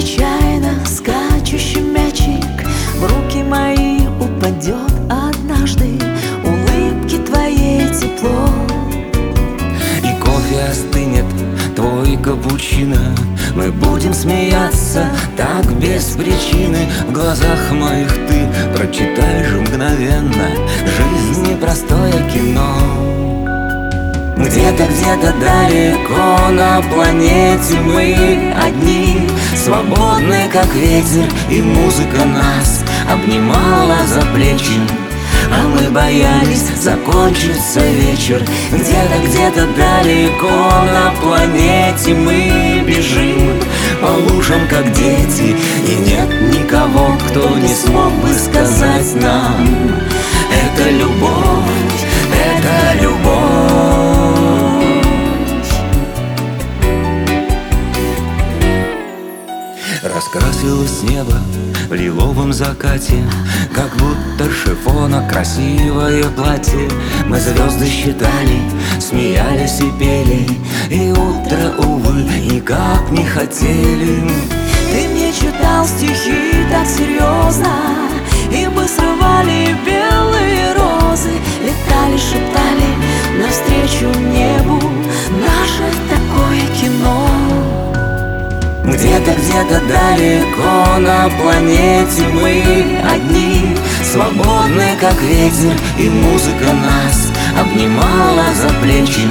нечаянно скачущий мячик В руки мои упадет однажды Улыбки твоей тепло. И кофе остынет, твой капучино. Мы будем смеяться так без причины. В глазах моих ты прочитаешь мгновенно. Жизнь непростое кино. Где-то, где-то далеко на планете мы одни. Свободны, как ветер, и музыка нас обнимала за плечи. А мы боялись закончится вечер Где-то, где-то далеко на планете Мы бежим. По лужам, как дети И нет никого, кто не смог бы сказать нам Раскрасилось небо в лиловом закате Как будто шифона красивое платье. Мы звезды считали, смеялись и пели И утро, увы, никак не хотели. Ты мне читал стихи где-то, где-то далеко на планете мы одни Свободны, как ветер, и музыка нас обнимала за плечи.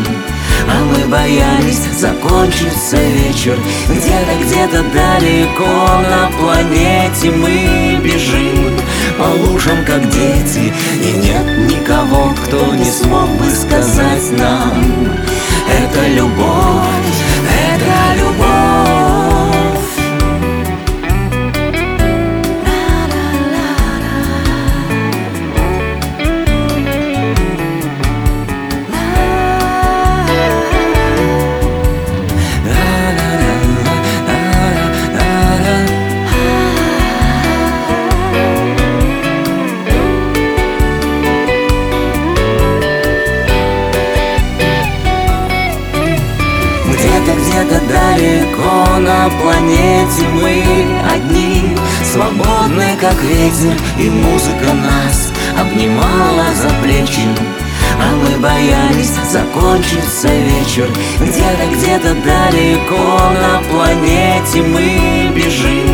А мы боялись закончится вечер. Где-то, где-то далеко на планете мы бежим. По лужам, как дети И нет никого, кто не смог бы сказать нам Это любовь, это любовь далеко на планете мы одни Свободны, как ветер, и музыка нас обнимала за плечи. А мы боялись закончится вечер Где-то, где-то далеко на планете мы бежим